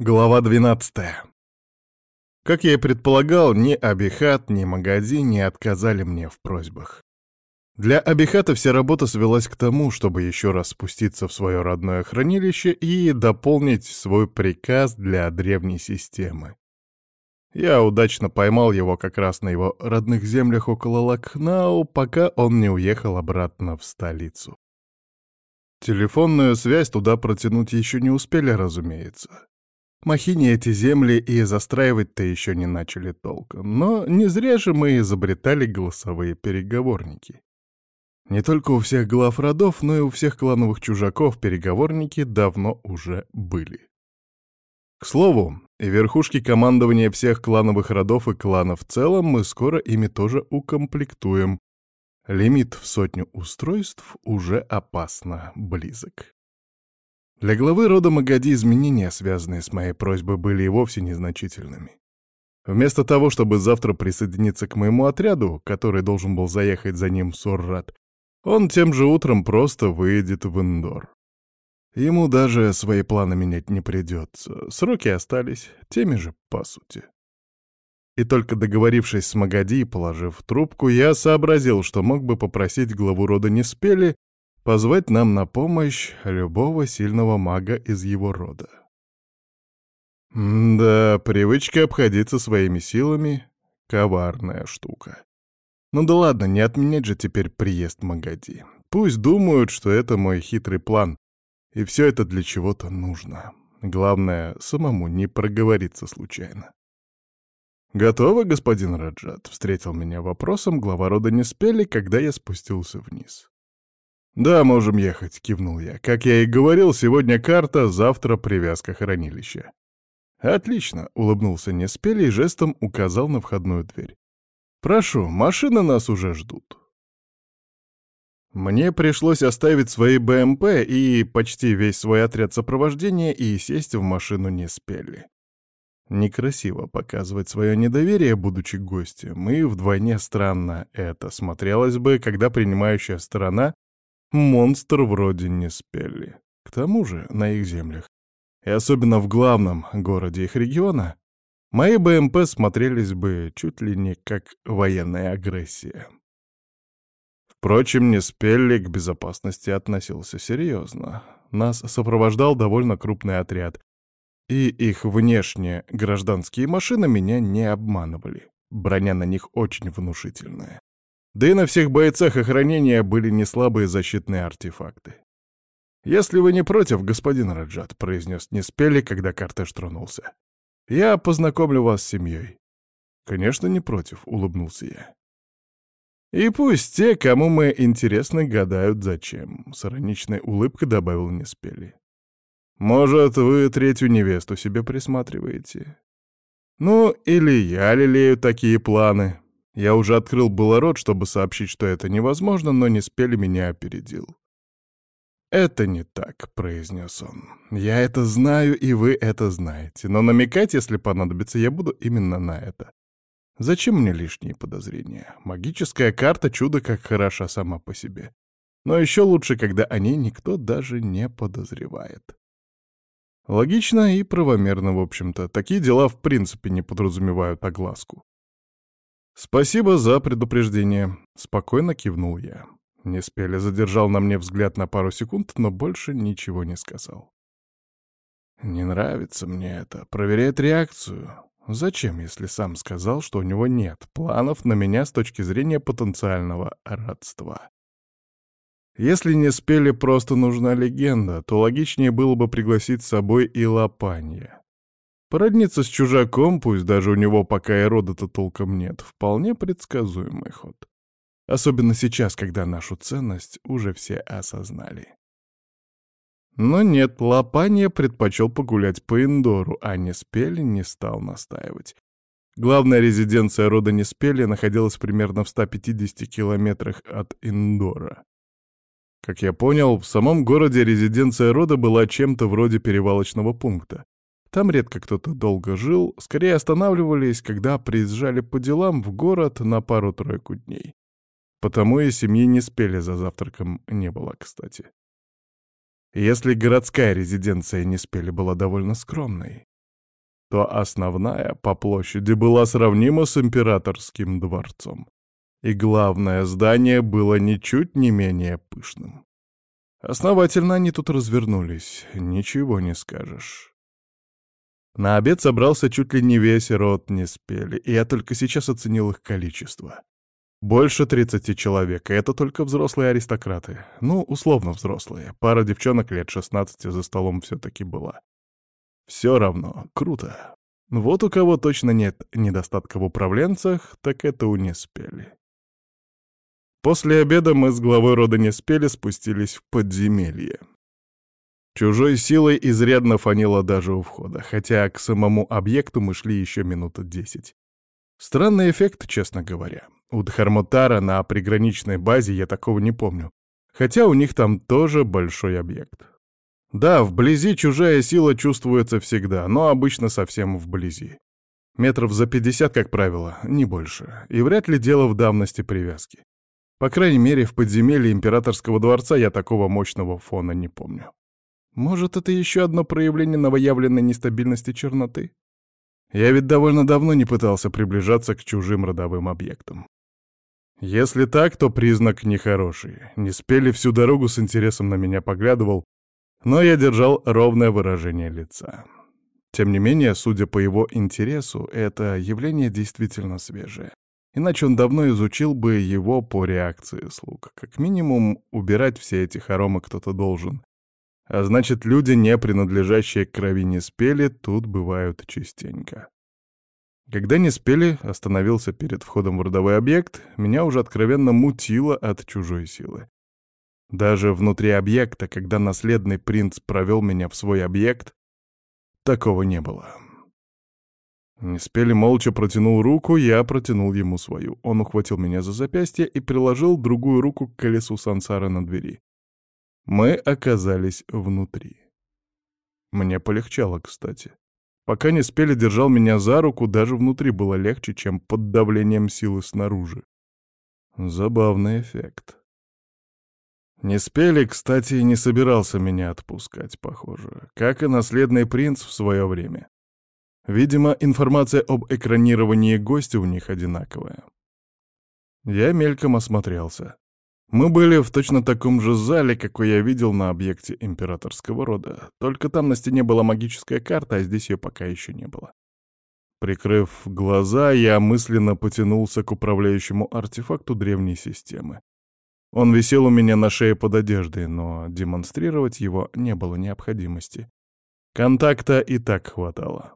Глава 12. Как я и предполагал, ни Абихат, ни Магади не отказали мне в просьбах. Для Абихата вся работа свелась к тому, чтобы еще раз спуститься в свое родное хранилище и дополнить свой приказ для древней системы. Я удачно поймал его как раз на его родных землях около Лакнау, пока он не уехал обратно в столицу. Телефонную связь туда протянуть еще не успели, разумеется. Махини эти земли и застраивать-то еще не начали толком, но не зря же мы изобретали голосовые переговорники. Не только у всех глав родов, но и у всех клановых чужаков переговорники давно уже были. К слову, верхушки командования всех клановых родов и кланов в целом мы скоро ими тоже укомплектуем. Лимит в сотню устройств уже опасно близок. Для главы рода Магади изменения, связанные с моей просьбой, были и вовсе незначительными. Вместо того, чтобы завтра присоединиться к моему отряду, который должен был заехать за ним в Соррат, он тем же утром просто выйдет в Индор. Ему даже свои планы менять не придется. Сроки остались теми же, по сути. И только договорившись с Магади и положив трубку, я сообразил, что мог бы попросить главу рода Неспели позвать нам на помощь любого сильного мага из его рода. да, привычка обходиться своими силами — коварная штука. Ну да ладно, не отменять же теперь приезд Магади. Пусть думают, что это мой хитрый план, и все это для чего-то нужно. Главное, самому не проговориться случайно. «Готово, господин Раджат?» — встретил меня вопросом глава рода Неспели, когда я спустился вниз. «Да, можем ехать», — кивнул я. «Как я и говорил, сегодня карта, завтра привязка хранилища». «Отлично», — улыбнулся Неспели и жестом указал на входную дверь. «Прошу, машины нас уже ждут». Мне пришлось оставить свои БМП и почти весь свой отряд сопровождения и сесть в машину Неспели. Некрасиво показывать свое недоверие, будучи гостем, и вдвойне странно это смотрелось бы, когда принимающая сторона монстр вроде не спели. К тому же на их землях, и особенно в главном городе их региона, мои БМП смотрелись бы чуть ли не как военная агрессия. Впрочем, Неспелли к безопасности относился серьезно. Нас сопровождал довольно крупный отряд, и их внешние гражданские машины меня не обманывали. Броня на них очень внушительная. Да и на всех бойцах охранения были неслабые защитные артефакты. «Если вы не против, господин Раджат», — произнес Неспели, когда кортеж тронулся. «Я познакомлю вас с семьей». «Конечно, не против», — улыбнулся я. «И пусть те, кому мы интересны, гадают, зачем», — с ироничной улыбкой добавил Неспели. «Может, вы третью невесту себе присматриваете?» «Ну, или я лелею такие планы», я уже открыл было рот, чтобы сообщить, что это невозможно, но не спели меня опередил. «Это не так», — произнес он. «Я это знаю, и вы это знаете. Но намекать, если понадобится, я буду именно на это. Зачем мне лишние подозрения? Магическая карта чудо как хороша сама по себе. Но еще лучше, когда о ней никто даже не подозревает». Логично и правомерно, в общем-то. Такие дела в принципе не подразумевают огласку. «Спасибо за предупреждение», — спокойно кивнул я. Неспели задержал на мне взгляд на пару секунд, но больше ничего не сказал. «Не нравится мне это. Проверяет реакцию. Зачем, если сам сказал, что у него нет планов на меня с точки зрения потенциального родства?» Если не спели просто нужна легенда, то логичнее было бы пригласить с собой и Лопанья. Породниться с чужаком, пусть даже у него пока и рода-то толком нет, вполне предсказуемый ход. Особенно сейчас, когда нашу ценность уже все осознали. Но нет, Лопанья предпочел погулять по Индору, а Неспели не стал настаивать. Главная резиденция рода Неспели находилась примерно в 150 километрах от Индора. Как я понял, в самом городе резиденция рода была чем-то вроде перевалочного пункта. Там редко кто-то долго жил, скорее останавливались, когда приезжали по делам в город на пару-тройку дней. Потому и семьи не спели за завтраком не было, кстати. Если городская резиденция не спели была довольно скромной, то основная по площади была сравнима с императорским дворцом. И главное здание было ничуть не менее пышным. Основательно они тут развернулись, ничего не скажешь. На обед собрался чуть ли не весь род не спели, и я только сейчас оценил их количество. Больше 30 человек, и это только взрослые аристократы. Ну, условно взрослые. Пара девчонок лет 16 за столом все-таки была. Все равно, круто. Вот у кого точно нет недостатка в управленцах, так это у Неспели. После обеда мы с главой рода Неспели спустились в подземелье. Чужой силой изрядно фанило даже у входа, хотя к самому объекту мы шли еще минуты десять. Странный эффект, честно говоря. У Дхармотара на приграничной базе я такого не помню. Хотя у них там тоже большой объект. Да, вблизи чужая сила чувствуется всегда, но обычно совсем вблизи. Метров за 50, как правило, не больше. И вряд ли дело в давности привязки. По крайней мере, в подземелье императорского дворца я такого мощного фона не помню. Может, это еще одно проявление новоявленной нестабильности черноты? Я ведь довольно давно не пытался приближаться к чужим родовым объектам. Если так, то признак нехороший. Не спели всю дорогу с интересом на меня поглядывал, но я держал ровное выражение лица. Тем не менее, судя по его интересу, это явление действительно свежее. Иначе он давно изучил бы его по реакции слуг. Как минимум, убирать все эти хоромы кто-то должен. А значит, люди, не принадлежащие к крови не спели, тут бывают частенько. Когда не спели, остановился перед входом в родовой объект, меня уже откровенно мутило от чужой силы. Даже внутри объекта, когда наследный принц провел меня в свой объект, такого не было. Не спели молча протянул руку, я протянул ему свою. Он ухватил меня за запястье и приложил другую руку к колесу сансары на двери. Мы оказались внутри. Мне полегчало, кстати. Пока не спели держал меня за руку, даже внутри было легче, чем под давлением силы снаружи. Забавный эффект. Не спели, кстати, и не собирался меня отпускать, похоже, как и наследный принц в свое время. Видимо, информация об экранировании гостя у них одинаковая. Я мельком осмотрелся. Мы были в точно таком же зале, какой я видел на объекте императорского рода, только там на стене была магическая карта, а здесь ее пока еще не было. Прикрыв глаза, я мысленно потянулся к управляющему артефакту древней системы. Он висел у меня на шее под одеждой, но демонстрировать его не было необходимости. Контакта и так хватало.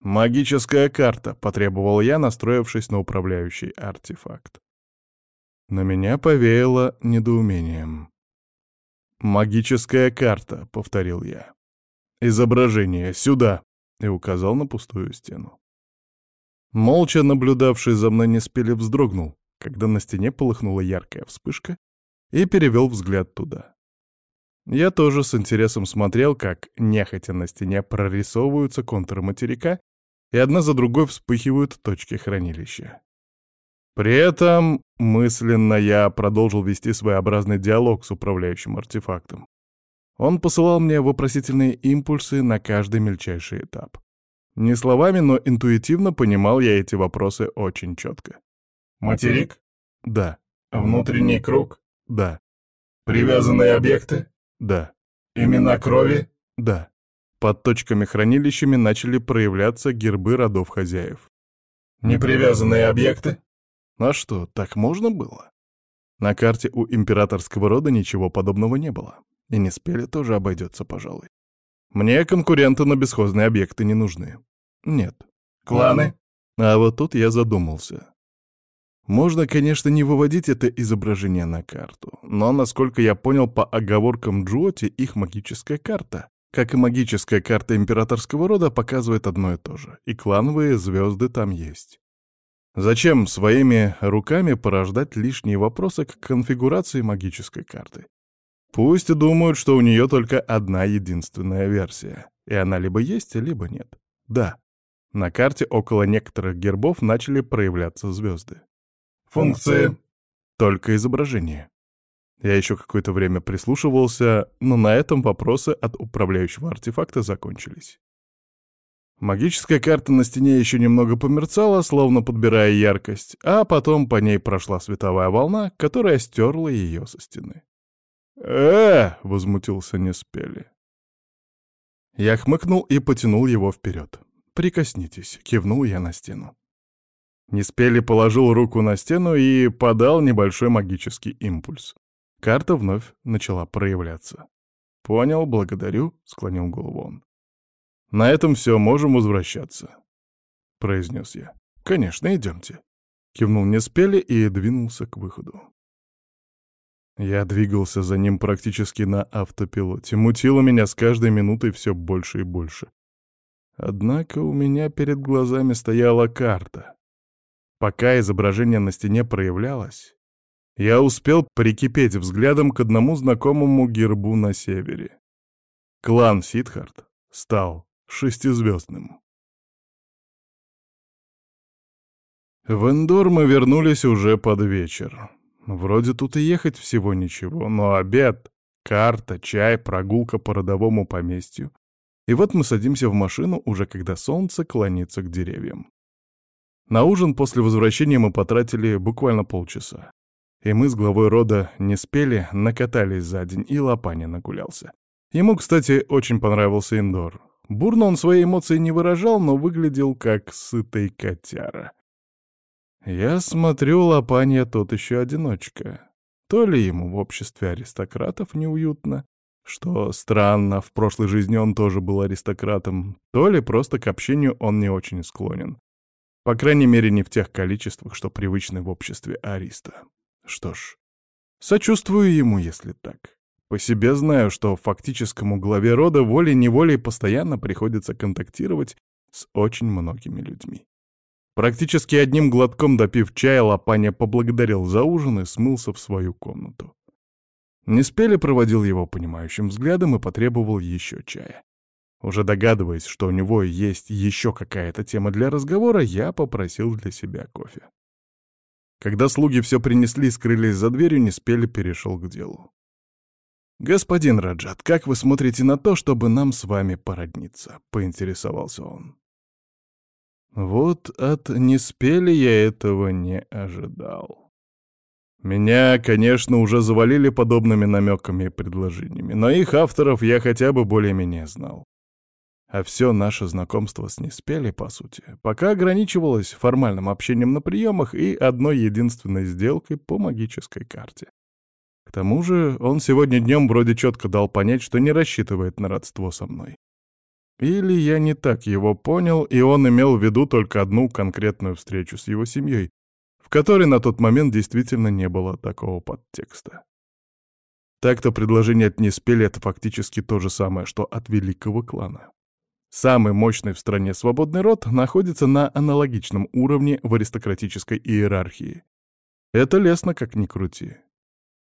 «Магическая карта», — потребовал я, настроившись на управляющий артефакт. На меня повеяло недоумением. «Магическая карта», — повторил я. «Изображение сюда!» — и указал на пустую стену. Молча наблюдавший за мной Неспели вздрогнул, когда на стене полыхнула яркая вспышка, и перевел взгляд туда. Я тоже с интересом смотрел, как нехотя на стене прорисовываются контуры материка, и одна за другой вспыхивают точки хранилища. При этом мысленно я продолжил вести своеобразный диалог с управляющим артефактом. Он посылал мне вопросительные импульсы на каждый мельчайший этап. Не словами, но интуитивно понимал я эти вопросы очень четко. Материк? Да. Внутренний круг? Да. Привязанные объекты? Да. Имена крови? Да. Под точками-хранилищами начали проявляться гербы родов хозяев. Непривязанные объекты? А что, так можно было? На карте у императорского рода ничего подобного не было. И не спели тоже обойдется, пожалуй. Мне конкуренты на бесхозные объекты не нужны. Нет. Кланы? А вот тут я задумался. Можно, конечно, не выводить это изображение на карту, но, насколько я понял по оговоркам Джоти, их магическая карта, как и магическая карта императорского рода, показывает одно и то же, и клановые звезды там есть. Зачем своими руками порождать лишние вопросы к конфигурации магической карты? Пусть думают, что у нее только одна единственная версия, и она либо есть, либо нет. Да, на карте около некоторых гербов начали проявляться звезды. Функции. Только изображение. Я еще какое-то время прислушивался, но на этом вопросы от управляющего артефакта закончились. Магическая карта на стене еще немного померцала, словно подбирая яркость, а потом по ней прошла световая волна, которая стерла ее со стены. э возмутился Неспели. Я хмыкнул и потянул его вперед. «Прикоснитесь», — кивнул я на стену. Неспели положил руку на стену и подал небольшой магический импульс. Карта вновь начала проявляться. «Понял, благодарю», — склонил голову он. «На этом все, можем возвращаться», — произнес я. «Конечно, идемте», — кивнул Неспели и двинулся к выходу. Я двигался за ним практически на автопилоте. Мутило меня с каждой минутой все больше и больше. Однако у меня перед глазами стояла карта. Пока изображение на стене проявлялось, я успел прикипеть взглядом к одному знакомому гербу на севере. Клан Сидхарт стал шестизвездным. В Эндор мы вернулись уже под вечер. Вроде тут и ехать всего ничего, но обед, карта, чай, прогулка по родовому поместью. И вот мы садимся в машину, уже когда солнце клонится к деревьям. На ужин после возвращения мы потратили буквально полчаса. И мы с главой рода не спели, накатались за день, и Лопаня нагулялся. Ему, кстати, очень понравился Индор. Бурно он свои эмоции не выражал, но выглядел как сытый котяра. Я смотрю, Лопанья тот еще одиночка. То ли ему в обществе аристократов неуютно, что странно, в прошлой жизни он тоже был аристократом, то ли просто к общению он не очень склонен. По крайней мере, не в тех количествах, что привычны в обществе ариста. Что ж, сочувствую ему, если так. По себе знаю, что фактическому главе рода волей-неволей постоянно приходится контактировать с очень многими людьми. Практически одним глотком допив чая, Лопаня поблагодарил за ужин и смылся в свою комнату. Неспели проводил его понимающим взглядом и потребовал еще чая. Уже догадываясь, что у него есть еще какая-то тема для разговора, я попросил для себя кофе. Когда слуги все принесли и скрылись за дверью, Неспели перешел к делу. «Господин Раджат, как вы смотрите на то, чтобы нам с вами породниться?» — поинтересовался он. Вот от Неспели я этого не ожидал. Меня, конечно, уже завалили подобными намеками и предложениями, но их авторов я хотя бы более-менее знал. А все наше знакомство с Неспели, по сути, пока ограничивалось формальным общением на приемах и одной единственной сделкой по магической карте. Тому же он сегодня днем вроде четко дал понять, что не рассчитывает на родство со мной. Или я не так его понял, и он имел в виду только одну конкретную встречу с его семьей, в которой на тот момент действительно не было такого подтекста. Так-то предложение от Неспели — это фактически то же самое, что от великого клана. Самый мощный в стране свободный род находится на аналогичном уровне в аристократической иерархии. Это лестно, как ни крути.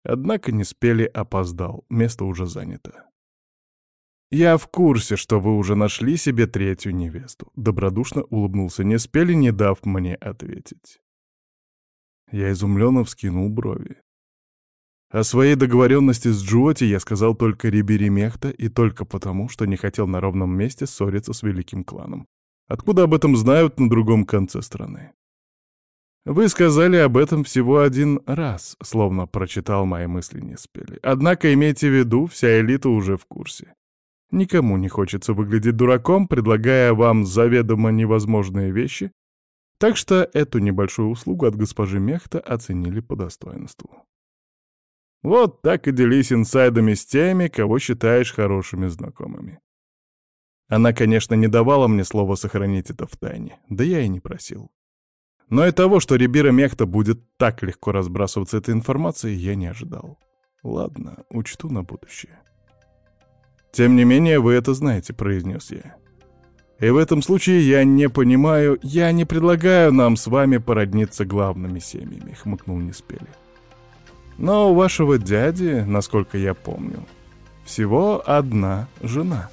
Однако Неспели опоздал, место уже занято. «Я в курсе, что вы уже нашли себе третью невесту», — добродушно улыбнулся Неспели, не дав мне ответить. Я изумленно вскинул брови. О своей договоренности с Джуоти я сказал только Рибери Мехта и только потому, что не хотел на ровном месте ссориться с великим кланом. Откуда об этом знают на другом конце страны? Вы сказали об этом всего один раз, словно прочитал мои мысли Неспели. Однако имейте в виду, вся элита уже в курсе. Никому не хочется выглядеть дураком, предлагая вам заведомо невозможные вещи, так что эту небольшую услугу от госпожи Мехта оценили по достоинству. Вот так и делись инсайдами с теми, кого считаешь хорошими знакомыми. Она, конечно, не давала мне слова сохранить это в тайне, да я и не просил. Но и того, что Рибира Мехта будет так легко разбрасываться этой информацией, я не ожидал. Ладно, учту на будущее. «Тем не менее, вы это знаете», — произнес я. «И в этом случае я не понимаю, я не предлагаю нам с вами породниться главными семьями», — хмыкнул Неспели. «Но у вашего дяди, насколько я помню, всего одна жена».